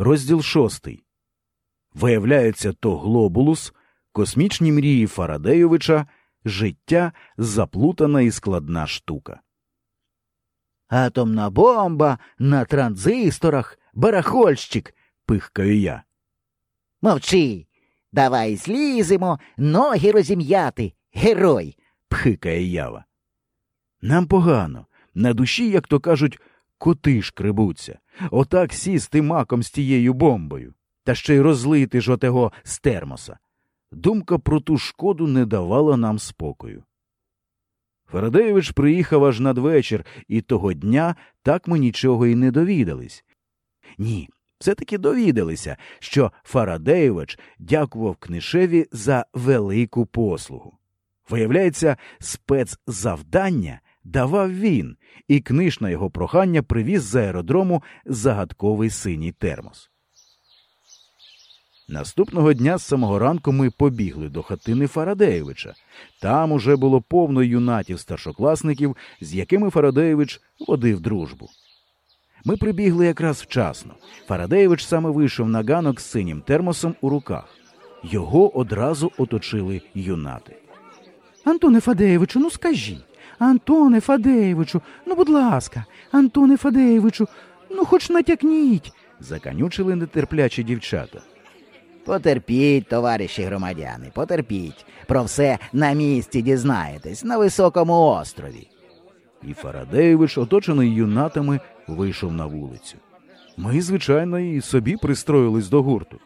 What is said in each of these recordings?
Розділ шостий. Виявляється, то глобулус, космічні мрії Фарадеєвича, життя заплутана і складна штука. Атомна бомба на транзисторах, барахольщик, пихкаю я. Мовчи. Давай зліземо, ноги розім'яти. Герой. пхикає ява. Нам погано. На душі, як то кажуть, коти шкребуться. Отак сісти маком з тією бомбою, та ще й розлити ж отего з термоса. Думка про ту шкоду не давала нам спокою. Фарадеєвич приїхав аж надвечір, і того дня так ми нічого й не довідались. Ні, все-таки довідалися, що Фарадеєвич дякував книшеві за велику послугу. Виявляється, спецзавдання давав він, і книж на його прохання привіз з аеродрому загадковий синій термос. Наступного дня з самого ранку ми побігли до хатини Фарадеєвича. Там уже було повно юнатів старшокласників, з якими Фарадеєвич водив дружбу. Ми прибігли якраз вчасно. Фарадеєвич саме вийшов на ганок з синім термосом у руках. Його одразу оточили юнати. Антоне Фадеєвичу, ну скажіть. Антоне Фадеєвичу, ну, будь ласка, Антоне Фадеєвичу, ну хоч натякніть. Заканючили нетерплячі дівчата. Потерпіть, товариші громадяни, потерпіть. Про все на місці дізнаєтесь на високому острові. І Фарадеєвич, оточений юнатами, вийшов на вулицю. Ми, звичайно, і собі пристроїлись до гурту.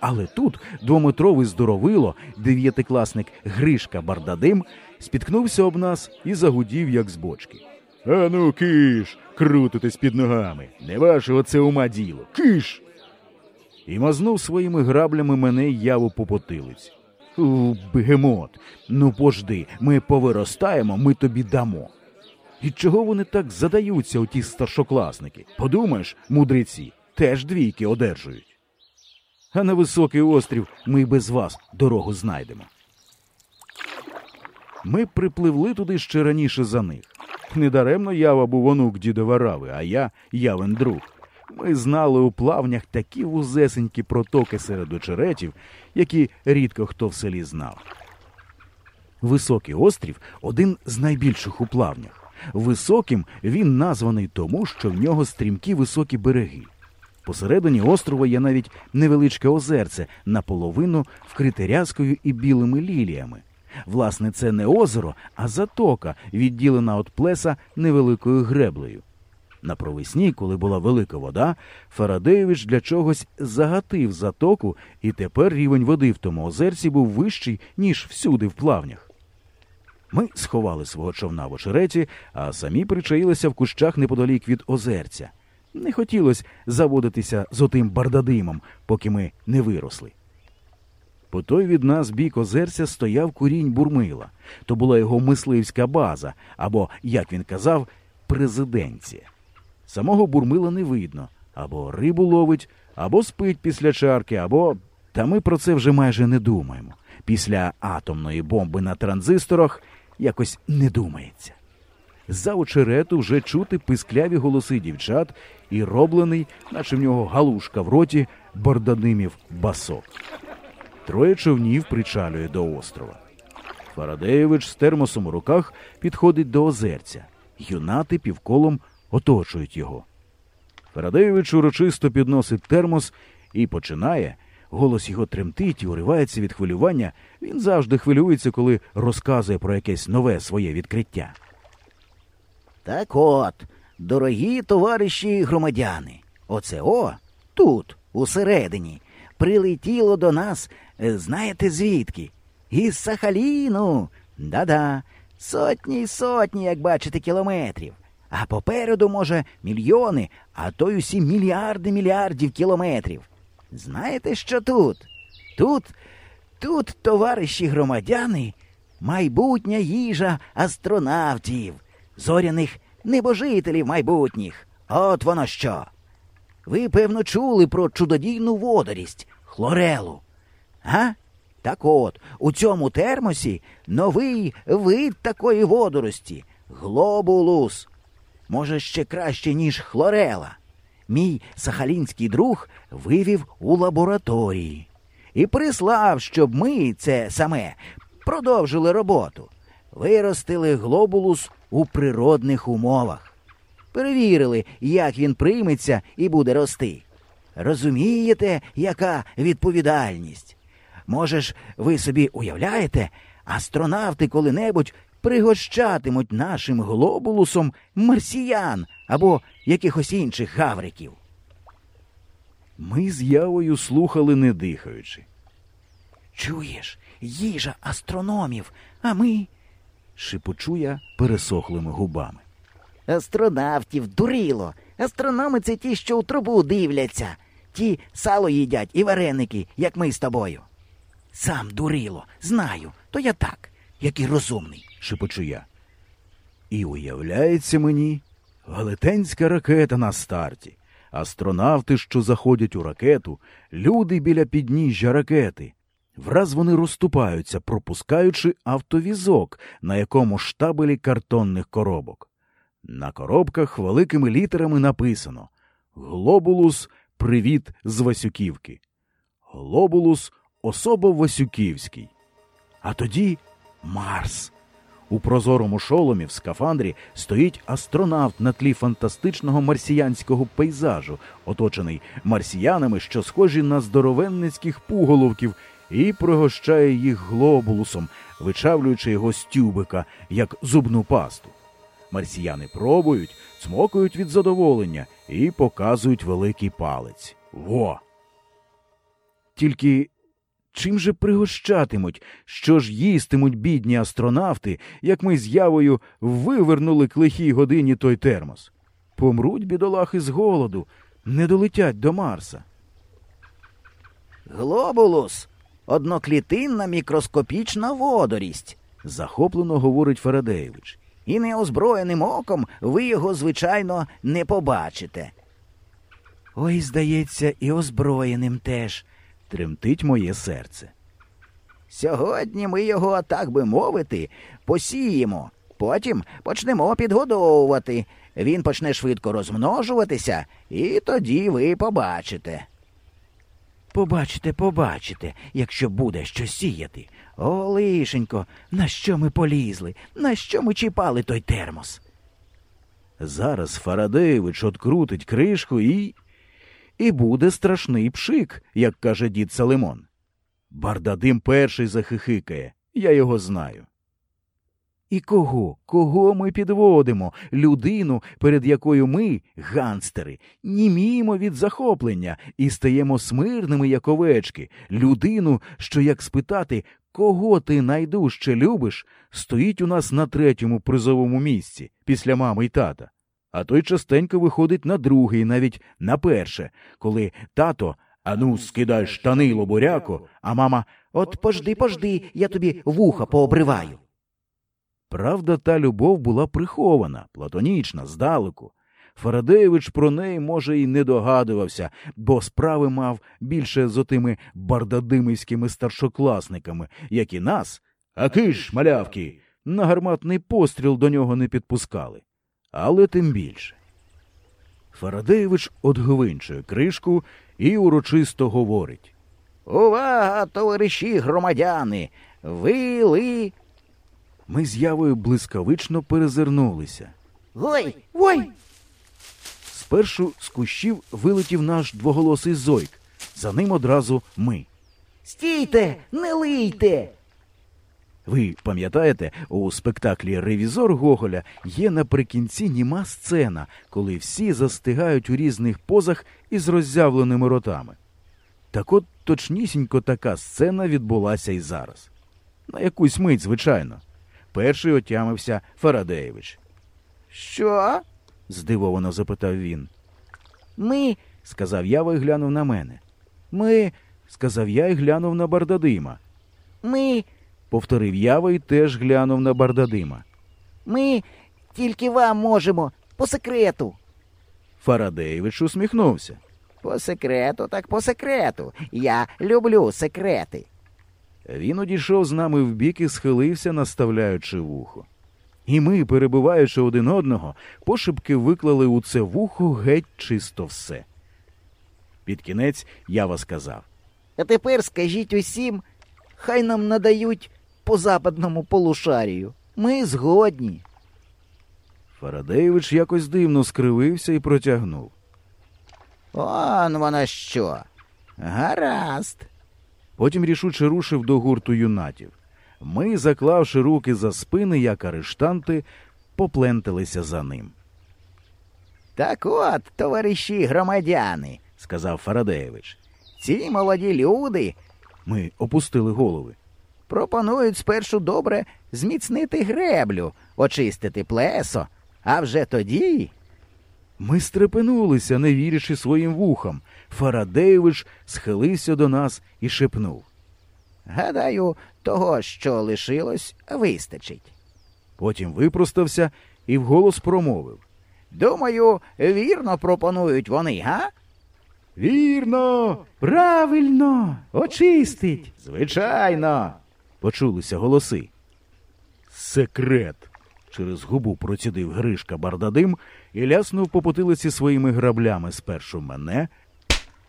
Але тут двометровий здоровило, дев'ятикласник Гришка Бардадим, спіткнувся об нас і загудів, як з бочки. Ану, киш, крутитесь під ногами. Не вашого це ума діло. Киш. І мазнув своїми граблями мене яву по потилиці. Бегемот, ну пожди, ми повиростаємо, ми тобі дамо. І чого вони так задаються, оті старшокласники? Подумаєш, мудреці, теж двійки одержують. А на високий острів ми й без вас дорогу знайдемо. Ми припливли туди ще раніше за них. Недаремно ява був онук діда Варави, а я явен друг. Ми знали у плавнях такі вузесенькі протоки серед очеретів, які рідко хто в селі знав. Високий острів один з найбільших у плавнях. Високим він названий тому, що в нього стрімкі високі береги. Посередині острова є навіть невеличке озерце, наполовину вкрите рязкою і білими ліліями. Власне, це не озеро, а затока, відділена від плеса невеликою греблею. На провесні, коли була велика вода, Фарадеєвич для чогось загатив затоку, і тепер рівень води в тому озерці був вищий, ніж всюди в плавнях. Ми сховали свого човна в очереті, а самі причаїлися в кущах неподалік від озерця. Не хотілося заводитися з отим бардадимом, поки ми не виросли. По той від нас бік озерця стояв курінь бурмила. То була його мисливська база, або, як він казав, президенція. Самого бурмила не видно або рибу ловить, або спить після чарки, або. Та ми про це вже майже не думаємо. Після атомної бомби на транзисторах якось не думається. За очерету вже чути пискляві голоси дівчат і роблений, наче в нього галушка в роті, бордадимів басок. Троє човнів причалює до острова. Фарадеєвич з термосом у руках підходить до озерця. Юнати півколом оточують його. Фарадеєвич урочисто підносить термос і починає. Голос його тремтить і уривається від хвилювання. Він завжди хвилюється, коли розказує про якесь нове своє відкриття. Так от, дорогі товариші громадяни, оце о, тут, усередині, прилетіло до нас, знаєте звідки? Із Сахаліну. Да-да, сотні й сотні, як бачите, кілометрів. А попереду, може, мільйони, а то й усі мільярди мільярдів кілометрів. Знаєте, що тут? Тут, тут, товариші громадяни, майбутня їжа астронавтів, зоряних небожителів майбутніх. От воно що. Ви, певно, чули про чудодійну водорість хлорелу. А? Так от, у цьому термосі новий вид такої водорості глобулус. Може, ще краще, ніж хлорела. мій сахалінський друг вивів у лабораторії і прислав, щоб ми це саме продовжили роботу. Виростили глобулус у природних умовах. Перевірили, як він прийметься і буде рости. Розумієте, яка відповідальність? Може ж, ви собі уявляєте, астронавти коли-небудь пригощатимуть нашим глобулусом марсіян або якихось інших гавриків. Ми з явою слухали, не дихаючи. Чуєш, їжа астрономів, а ми. Шепочу я пересохлими губами. Астронавтів, дуріло. Астрономи це ті, що у трубу дивляться. Ті сало їдять і вареники, як ми з тобою. Сам дуріло, знаю, то я так, який розумний. шепочу я. І уявляється мені велетенська ракета на старті, астронавти, що заходять у ракету, люди біля підніжжя ракети. Враз вони розступаються, пропускаючи автовізок, на якому штабелі картонних коробок. На коробках великими літерами написано Глобулус Привіт з Васюківки. Глобулус особо Васюківський. А тоді Марс. У прозорому шоломі в скафандрі стоїть астронавт на тлі фантастичного марсіянського пейзажу, оточений марсіянами, що схожі на здоровенницьких пуголовків, і пригощає їх глобулусом, вичавлюючи його з тюбика, як зубну пасту. Марсіяни пробують, цмокають від задоволення і показують великий палець. Во! Тільки чим же пригощатимуть, що ж їстимуть бідні астронавти, як ми з явою вивернули к лихій годині той термос? Помруть бідолахи з голоду, не долетять до Марса. Глобулус одноклітинна мікроскопічна водорість. захоплено говорить Фарадеєвич. І неозброєним оком ви його, звичайно, не побачите. Ой, здається, і озброєним теж. Тремтить моє серце. Сьогодні ми його, так би мовити, посіємо. Потім почнемо підгодовувати. Він почне швидко розмножуватися, і тоді ви побачите. Побачите, побачите, якщо буде що сіяти. О, лишенько, на що ми полізли? На що ми чіпали той термос? Зараз Фарадеєвич открутить кришку і. І буде страшний пшик, як каже дід Салимон. Бардадим перший захихикає, я його знаю. І кого? Кого ми підводимо? Людину, перед якою ми, ганстери, німіємо від захоплення і стаємо смирними, як овечки, людину, що, як спитати, кого ти найдужче любиш, стоїть у нас на третьому призовому місці після мами й тата. А той частенько виходить на другий, навіть на перше, коли тато ану, скидай штани, лобуряко, а мама От пожди, пожди, я тобі вуха пообриваю. Правда, та любов була прихована, платонічна, здалеку. Фарадеєвич про неї, може, і не догадувався, бо справи мав більше з отими бардадимівськими старшокласниками, як і нас, а киш, малявки, на гарматний постріл до нього не підпускали. Але тим більше. Фарадеєвич одгвинчує кришку і урочисто говорить. Увага, товариші громадяни! Ви ли. Ми з явою блискавично перезирнулися. Ой, ой! Спершу з кущів вилетів наш двоголосий зойк, за ним одразу ми. Стійте, не лийте! Ви пам'ятаєте, у спектаклі Ревізор Гоголя є наприкінці німа сцена, коли всі застигають у різних позах із роззявленими ротами. Так от точнісінько така сцена відбулася і зараз. На якусь мить, звичайно. Перший отямився Фарадеєвич. Що? здивовано запитав він. Ми. Сказав я і глянув на мене. Ми, сказав я і глянув на Бардадима. Ми. Повторив Ява і теж глянув на Бардадима. Ми тільки вам можемо по секрету. Фарадеєвич усміхнувся. По секрету, так по секрету. Я люблю секрети. Він одійшов з нами вбік і схилився, наставляючи вухо. І ми, перебуваючи один одного, пошепки виклали у це вухо геть чисто все. Під кінець Ява сказав. А тепер скажіть усім, хай нам надають по западному полушарію. Ми згодні. Фарадеєвич якось дивно скривився і протягнув. Он воно що. Гаразд. Потім рішуче рушив до гурту юнатів. Ми, заклавши руки за спини, як арештанти, попленталися за ним. Так от, товариші громадяни, сказав Фарадеєвич. Ці молоді люди Ми опустили голови. Пропонують спершу добре зміцнити греблю, очистити плесо, а вже тоді. Ми стрепенулися, не вірячи своїм вухам. Фарадеєвич схилився до нас і шепнув. Гадаю, того, що лишилось, вистачить. Потім випростався і вголос промовив. Думаю, вірно пропонують вони, га? Вірно, Правильно, очистить. звичайно. Почулися голоси. Секрет. Через губу процідив Гришка Бардадим і ляснув по потилиці своїми граблями спершу мене,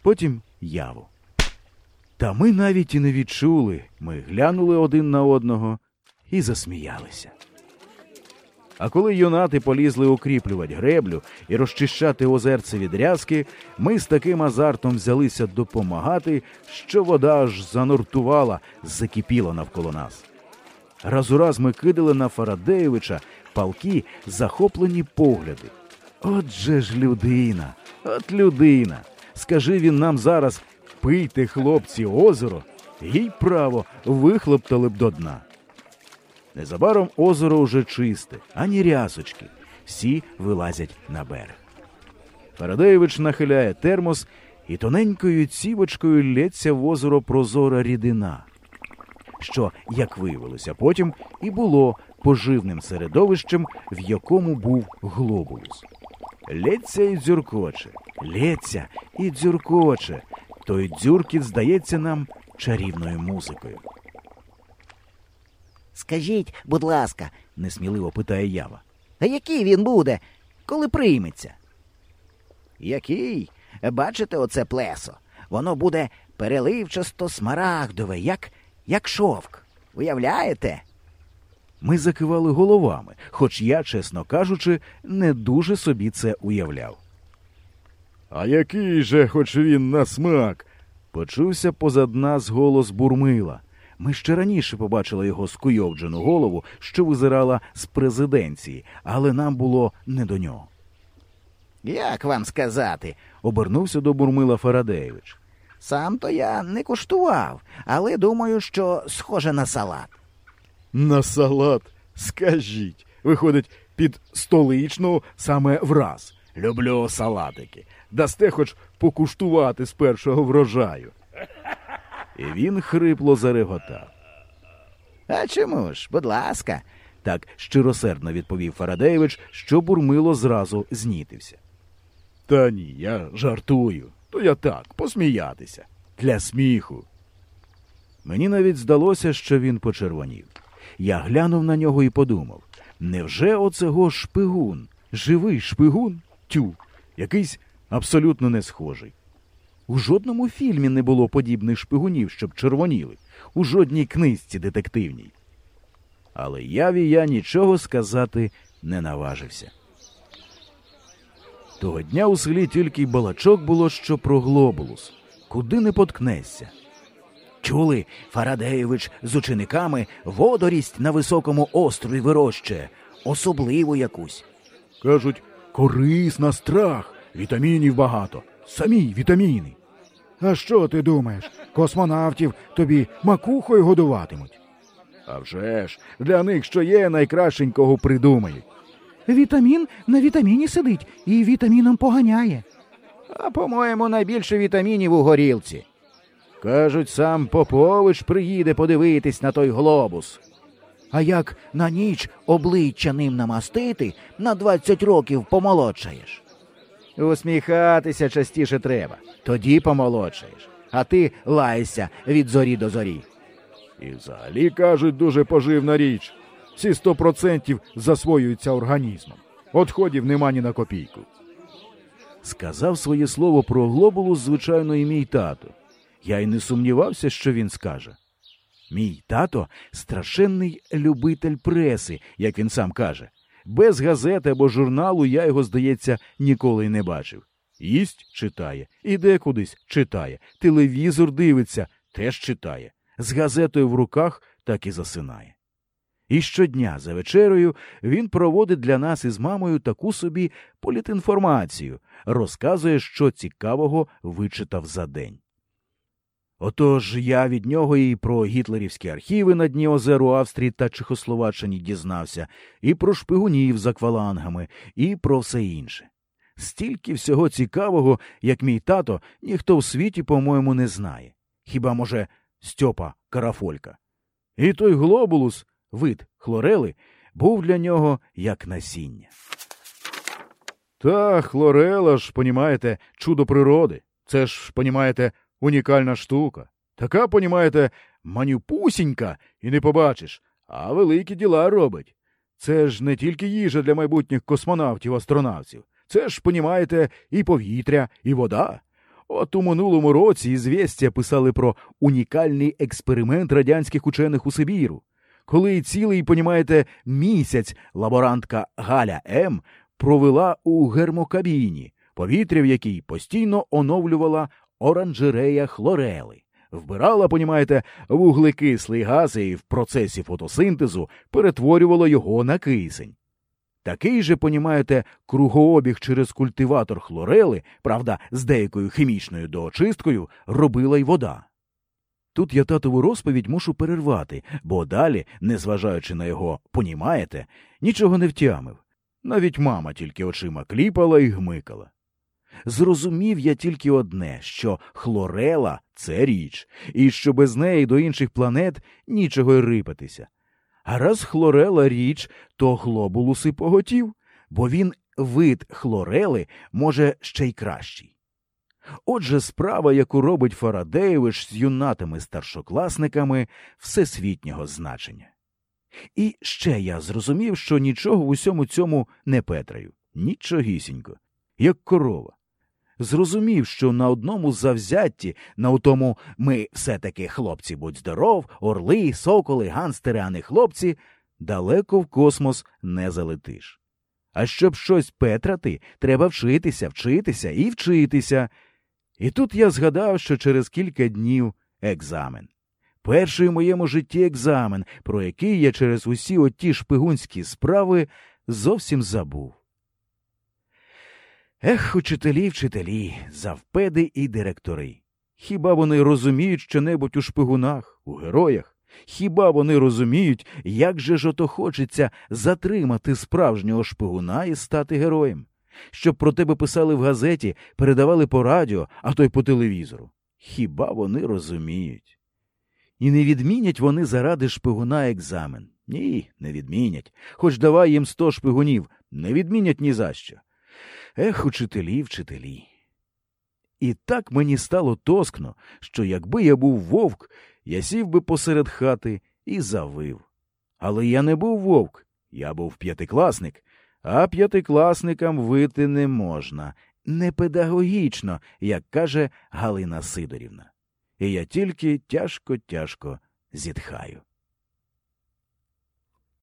потім яву. Та ми навіть і не відчули. Ми глянули один на одного і засміялися. А коли юнати полізли укріплювати греблю і розчищати озерце від рязки, ми з таким азартом взялися допомагати, що вода аж зануртувала, закипіла навколо нас. Раз у раз ми кидали на Фарадеєвича палки захоплені погляди. От же ж людина, от людина. Скажи він нам зараз пийте, хлопці, озеро, їй право вихлоптали б до дна. Незабаром озеро уже чисте, ані рясочки. Всі вилазять на берег. Фарадеєвич нахиляє термос і тоненькою цівочкою лється в озеро прозора рідина, що, як виявилося потім, і було поживним середовищем, в якому був глобулус. Лється і дзюркоче, лється і дзюркоче. Той дзюркіт здається нам чарівною музикою. Скажіть, будь ласка, несміливо питає ява. а який він буде, коли прийметься? Який? Бачите оце плесо? Воно буде переливчасто смарагдове, як, як шовк. Уявляєте? Ми закивали головами, хоч я, чесно кажучи, не дуже собі це уявляв. А який же, хоч він на смак? почувся позад нас голос бурмила. Ми ще раніше побачили його скуйовджену голову, що визирала з президенції, але нам було не до нього. Як вам сказати? Обернувся до бурмила Фарадеєвич. Сам то я не куштував, але думаю, що схоже на салат. На салат, скажіть, виходить, під столичну саме враз. Люблю салатики. Дасте хоч покуштувати з першого врожаю. І він хрипло зареготав. А чому ж, будь ласка, Так щиросердно відповів Фарадеєвич, що бурмило зразу знітився. Та ні, я жартую. То я так, посміятися. Для сміху. Мені навіть здалося, що він почервонів. Я глянув на нього і подумав: невже оцего шпигун? Живий шпигун? Тю, якийсь абсолютно не схожий. У жодному фільмі не було подібних шпигунів, щоб червоніли, у жодній книжці детективній. Але яві я нічого сказати не наважився. Того дня у селі тільки балачок було, що про глобулус. Куди не поткнешся. чули, Фарадеєвич з учениками водорість на високому острові вирощує, особливу якусь. Кажуть, корисна страх, вітамінів багато, самі вітаміни. А що ти думаєш? Космонавтів тобі макухою годуватимуть. А вже ж, для них що є найкращенького придумають. Вітамін на вітаміні сидить і вітаміном поганяє. А по-моєму, найбільше вітамінів у горілці. Кажуть, сам Попович приїде подивитись на той глобус. А як на ніч обличчя ним намастити, на 20 років помолодшаєш. Усміхатися частіше треба, тоді помолодшаєш, а ти лайся від зорі до зорі. І взагалі кажуть дуже поживна річ. Всі сто процентів засвоюються організмом. Отходів нема ні на копійку. Сказав своє слово про глобулус, звичайно, і мій тато. Я й не сумнівався, що він скаже. Мій тато страшенний любитель преси, як він сам каже. Без газети або журналу я його, здається, ніколи й не бачив. Їсть читає, іде кудись читає, телевізор дивиться, теж читає. З газетою в руках так і засинає. І щодня за вечерею він проводить для нас із мамою таку собі політінформацію, розказує, що цікавого вичитав за день. Отож я від нього і про гітлерівські архіви на дні озер у Австрії та Чехословаччині дізнався, і про шпигунів за квалангами, і про все інше. Стільки всього цікавого, як мій тато, ніхто в світі, по-моєму, не знає. Хіба, може, Стьопа Карафолька. І той глобулус, вид хлорели, був для нього як насіння. Та хлорела ж, понімаєте, чудо природи. Це ж, понімаєте, унікальна штука. Така, понімаєте, манюпусінька, і не побачиш, а великі діла робить. Це ж не тільки їжа для майбутніх космонавтів, астронавтів. Це ж, понімаєте, і повітря, і вода. От у минулому році ізвістя писали про унікальний експеримент радянських учених у Сибіру, коли цілий, понімаєте, місяць лаборантка Галя М провела у гермокабіні, повітря в якій постійно оновлювала оранжерея хлорели. Вбирала, понімаєте, вуглекислий газ і в процесі фотосинтезу перетворювала його на кисень. Такий же, понімаєте, кругообіг через культиватор хлорели, правда, з деякою хімічною доочисткою, робила й вода. Тут я татову розповідь мушу перервати, бо далі, незважаючи на його понімаєте, нічого не втямив. Навіть мама тільки очима кліпала і гмикала. Зрозумів я тільки одне, що хлорела це річ, і що без неї до інших планет нічого й рипатися. А раз хлорела річ, то глобулуси поготів, бо він вид хлорели може ще й кращий. Отже, справа, яку робить Фарадеєвич з юнатими старшокласниками всесвітнього значення. І ще я зрозумів, що нічого в усьому цьому не петраю, нічогісінько, як корова. Зрозумів, що на одному завзятті, на тому ми все-таки хлопці, будь здоров, орли, соколи, ганстери, а не хлопці, далеко в космос не залетиш. А щоб щось петрати, треба вчитися, вчитися і вчитися. І тут я згадав, що через кілька днів екзамен. Перший у моєму житті екзамен, про який я через усі оті шпигунські справи зовсім забув. Ех, учителі, вчителі, завпеди і директори. Хіба вони розуміють що-небудь у шпигунах, у героях? Хіба вони розуміють, як же ж ото хочеться затримати справжнього шпигуна і стати героєм? Щоб про тебе писали в газеті, передавали по радіо, а то й по телевізору. Хіба вони розуміють? І не відмінять вони заради шпигуна екзамен. Ні, не відмінять. Хоч давай їм сто шпигунів, не відмінять ні за що. Ех, учителі, вчителі. І так мені стало тоскно, що якби я був вовк, я сів би посеред хати і завив. Але я не був вовк, я був п'ятикласник, а п'ятикласникам вити не можна, не педагогічно, як каже Галина Сидорівна. І я тільки тяжко тяжко зітхаю.